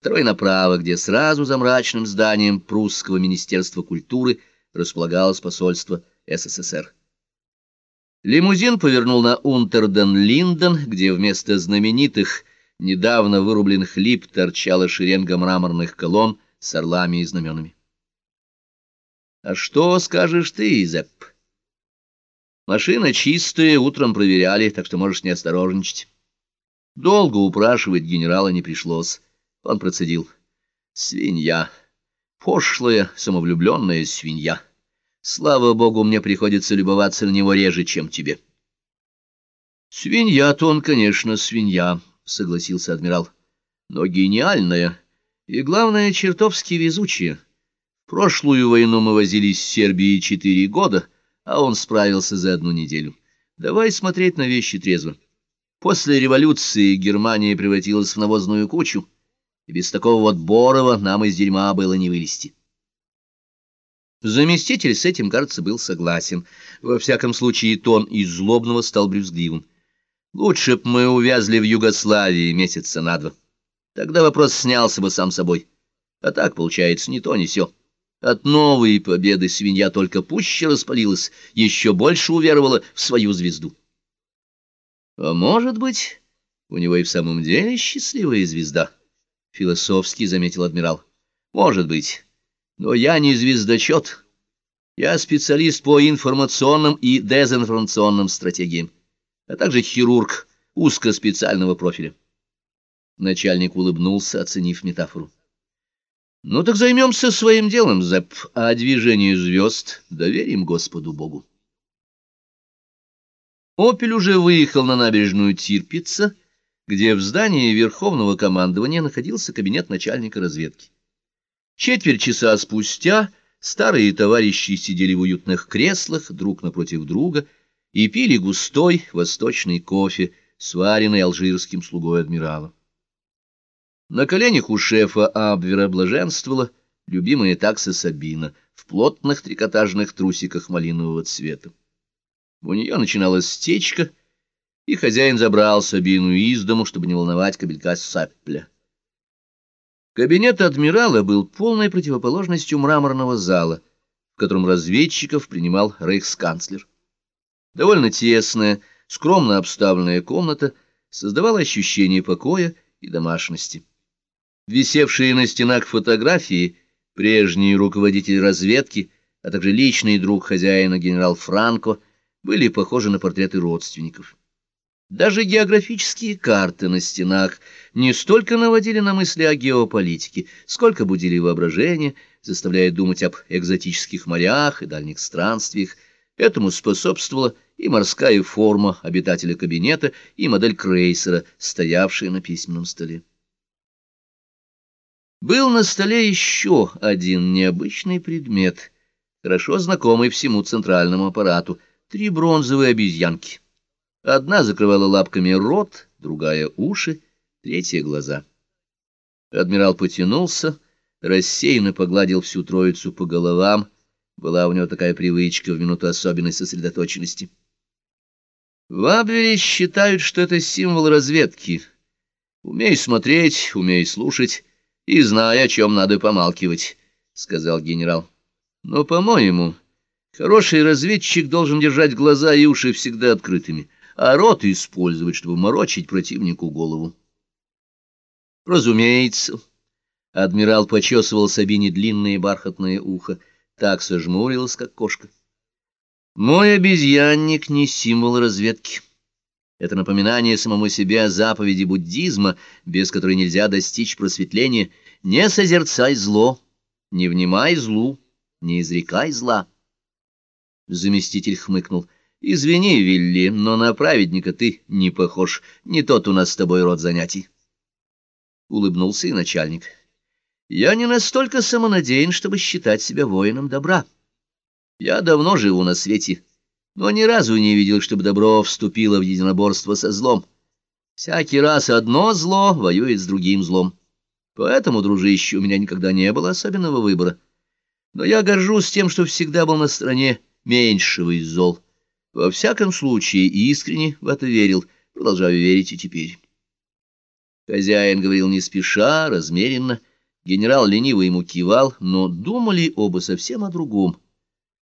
второй направо, где сразу за мрачным зданием прусского министерства культуры располагалось посольство СССР. Лимузин повернул на Унтерден-Линден, где вместо знаменитых, недавно вырубленных лип торчала шеренга мраморных колонн с орлами и знаменами. — А что скажешь ты, Зепп? Машина чистая, утром проверяли, так что можешь не осторожничать. Долго упрашивать генерала не пришлось. Он процедил. Свинья. Пошлая, самовлюбленная свинья. Слава богу, мне приходится любоваться на него реже, чем тебе. Свинья-то он, конечно, свинья, согласился адмирал. Но гениальная и, главное, чертовски везучая. Прошлую войну мы возились с Сербией четыре года, а он справился за одну неделю. Давай смотреть на вещи трезво. После революции Германия превратилась в навозную кучу, и без такого вот Борова нам из дерьма было не вылезти. Заместитель с этим, кажется, был согласен. Во всяком случае, тон из злобного стал брюзгливым. Лучше б мы увязли в Югославии месяца на два. Тогда вопрос снялся бы сам собой. А так, получается, ни то, ни сё. От новой победы свинья только пуще распалилась, еще больше уверовала в свою звезду. А может быть, у него и в самом деле счастливая звезда, — философски заметил адмирал. Может быть, но я не звездочет. Я специалист по информационным и дезинформационным стратегиям, а также хирург узкоспециального профиля. Начальник улыбнулся, оценив метафору. Ну так займемся своим делом, Зэп, а движение звезд доверим Господу Богу. «Опель» уже выехал на набережную Тирпица, где в здании Верховного командования находился кабинет начальника разведки. Четверть часа спустя старые товарищи сидели в уютных креслах друг напротив друга и пили густой восточный кофе, сваренный алжирским слугой адмирала. На коленях у шефа Абвера блаженствовала любимая такса Сабина в плотных трикотажных трусиках малинового цвета. У нее начиналась стечка, и хозяин забрал Сабину из дому, чтобы не волновать кабелька Саппля. Кабинет адмирала был полной противоположностью мраморного зала, в котором разведчиков принимал рейхсканцлер. Довольно тесная, скромно обставленная комната создавала ощущение покоя и домашности. Висевшие на стенах фотографии, прежний руководитель разведки, а также личный друг хозяина генерал Франко — были похожи на портреты родственников. Даже географические карты на стенах не столько наводили на мысли о геополитике, сколько будили воображение, заставляя думать об экзотических морях и дальних странствиях. Этому способствовала и морская форма обитателя кабинета, и модель крейсера, стоявшая на письменном столе. Был на столе еще один необычный предмет, хорошо знакомый всему центральному аппарату — три бронзовые обезьянки. Одна закрывала лапками рот, другая — уши, третья — глаза. Адмирал потянулся, рассеянно погладил всю троицу по головам. Была у него такая привычка в минуту особенной сосредоточенности. В Абвере считают, что это символ разведки. Умей смотреть, умей слушать и знай, о чем надо помалкивать, — сказал генерал. Но, по-моему... Хороший разведчик должен держать глаза и уши всегда открытыми, а рот использовать, чтобы морочить противнику голову. Разумеется. Адмирал почесывал Сабине длинное бархатное ухо, так сожмурилась, как кошка. Мой обезьянник не символ разведки. Это напоминание самому себе о заповеди буддизма, без которой нельзя достичь просветления. Не созерцай зло, не внимай злу, не изрекай зла. Заместитель хмыкнул. «Извини, Вилли, но на праведника ты не похож. Не тот у нас с тобой род занятий». Улыбнулся и начальник. «Я не настолько самонадеян, чтобы считать себя воином добра. Я давно живу на свете, но ни разу не видел, чтобы добро вступило в единоборство со злом. Всякий раз одно зло воюет с другим злом. Поэтому, дружище, у меня никогда не было особенного выбора. Но я горжусь тем, что всегда был на стороне меньшего из зол. Во всяком случае, искренне в это верил, продолжаю верить и теперь. Хозяин говорил не спеша, размеренно. Генерал лениво ему кивал, но думали оба совсем о другом.